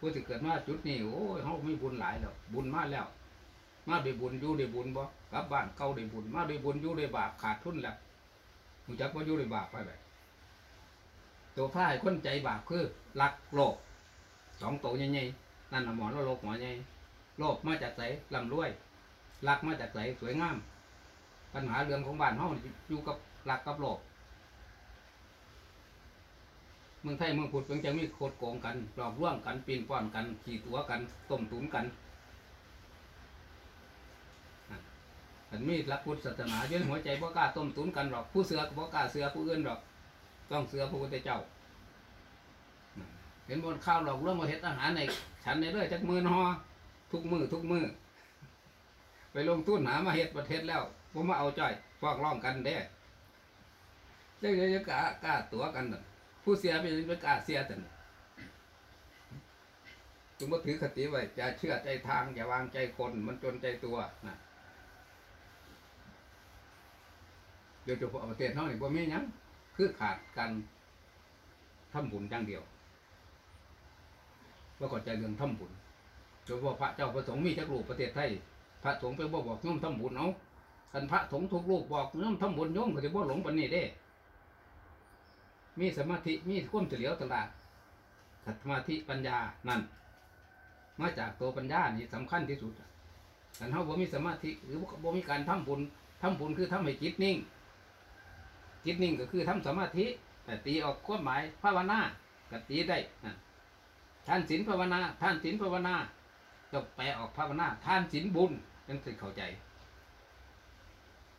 ผู้ที่เกิดมาจุดนี้โอ้ยเขาไมีบุญหลายแล้วบุญมากแล้ว มาด้บุญอยู่ด้บุญบ่กลับบ้านเก่าด้บุญมาด้บุญอยู่ด้บาปขาดทุนแล้วมึงจักว่าอยู่ด้บาปไปแบบตัวพายคนใจบาปคือรักโลภสองตัวใหญ่ๆนั่นหมอนว่าโลภหมอใหญ่โลภมาจากไหนลำรวยรักมาจากไหนสวยงาม ปัญหาเรื่องของบ้านเฮาอยู่กับรักกับโลภ เมืองไทยเมืองพุทธเพิ่งจะมีโคดโกงกันหลอกลวงกันปีนป้อนกัน ขี่ตัวกันต้มตุ๋นกันมันมีหลักพุทธศาสนาเยื่นหัวใจบ่กล้าต้มตุนกันหรอกผู้เสือก็บ่กล้าเสือผู้อื่นหรอก ต้องเสือพระพุทธเจ้า เห็นบนข้าวหลอกเรื่องมาเฮ็ดอาหารในฉันในเรื่อยจักมือนหอทุกมือทุกมือไปลงทุนหามาเฮ็ดประเทศแล้วผมมาเอาจ้อยฟอกร้องกันเด้เดี๋ยวจะกล้ากล้าตัวกันน่ะ ผู้เสียไปไปกล้าเสียแต่จึงว่าถือคติไว้จะเชื่อใจทางอย่าวางใจคนมันจนใจตัวนะโดยเฉพาะประเทศเฮานี่บ่มีหยังคือขาดการทำบุญอย่างเดียวว่าก็ใจเรื่องทำบุญโดยเฉพาะพระเจ้าประสงค์มีจักรูปประเทศไทย พระสงฆ์ไปบ่บอกโยมทำบุญเอาคันพระสงฆ์ทุกรูปบอกโยมทำบุญโยมก็สิบ่หลงปานนี้เด้ มีสมาธิมีความเฉลียวตลาดสมาธิปัญญานั่น มาจากตัวปัญญานี่สำคัญที่สุดคันเฮาบ่มีสมาธิหรือบ่มีการทำบุญทำบุญคือทำให้จิตนิ่ง จิตนิ่งก็คือทำสมาธิแต่ตีออกความหมายภาวนาก็ตีได้นะท่านศีลภาวนาท่านศีลภาวนาต้องแปลออกภาวนาท่านศีลบุญยังสิเข้าใจ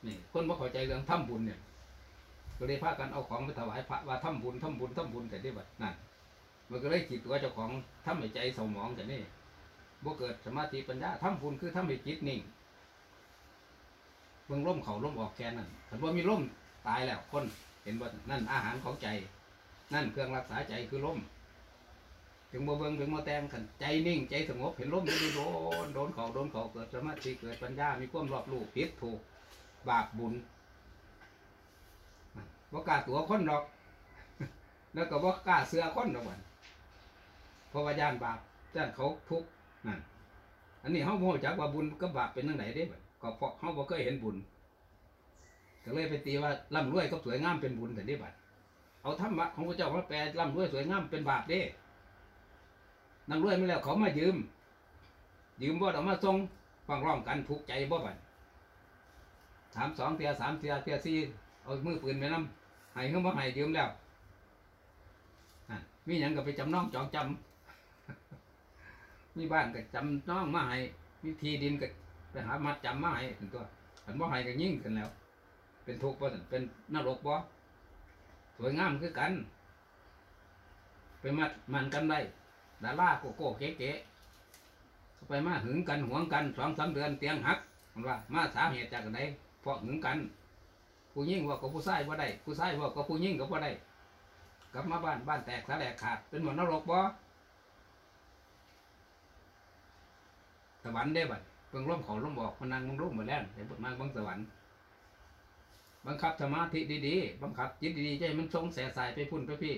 นี่คนบ่เข้าใจเรื่องทำบุญเนี่ย ก็เลยพากันเอาของไปถวายพระว่าทำบุญทำบุญทำบุญแต่ได้บัดนั่นมันก็เลยคิดตัวเจ้าของทำให้ใจสมองแต่นี่บ่เกิดสมาธิปัญญาทำบุญคือทำให้จิตนิ่งเบิ่งร่มเขาร่มออกแค่นั้นถ้าว่ามีร่มตายแล้วคนเห็นว่านั่นอาหารของใจ นั่นเครื่องรักษาใจคือลมถึงมาเบิ่งถึงมาแตงกันใจนิ่งใจสงบเห็นลมอยู่โดนโดนเขาโดนเขาเกิดสมาธิเกิดปัญญามีความรอบรู้ผิดถูกบาปบุญ ว่ากล้าตัวคนดอก แล้วก็ว่ากล้าเสือคนดอกวันเพราะว่าย่านบาปย่านเขาทุกข์นั่นอันนี้เขาโมจักว่าบุญกับบาปเป็นยังไงเด้บัดก็เพราะเขาบ่เคยเห็นบุญก็เลยไปตีว่าร่ำรวยกับสวยงามเป็นบุญแต่นี่บัดเอาธรรมะของพระเจ้ามาแปลร่ำรวยสวยงามเป็นบาปเด้นั่งรวยไม่แล้วเขามายืม ยืมบ่เอามาส่งฟังร้องกันถูกใจบ่บัดถามสองเทียสามเทียเทียสี่เอามือปืนไปนำ ให้เขามาให้ยืมแล้วมีหยังก็ไปจำนองจองจำมีบ้านก็จำน้องมาให้มีที่ดินก็ไปหามัดจำมาให้เป็นตัวอันบ่ให้ก็ยิ่งกันแล้ว เป็นทุกข์บ่ซั่นเป็นนรกบ่สวยงามคือกัน ไปมัดมันกันได้ดาราโกโก้เก๋ๆเขาไปมาหึงกันหวงกันสองสามเดือนเตียงหักมันว่ามาสาเหตุจากไหนเพราะหึงกัน ผู้ยิ่งว่ากับผู้ชายว่าได้ผู้ชายว่ากับผู้ยิ่งก็บ่าได้กลับมาบ้านบ้านแตกสาแหลกขาดเป็นเหมือนนรกบ่สวรรค์ได้บัดเบิ่งร่มเขาร่มบอกมันนั่งมึงร่มมาแล้วเดี๋ยวมาบังสวรรค์ บังคับสมาธิดีๆ บังคับจิตดีๆใจมันทรงแสสายไปพุ่นไปพี่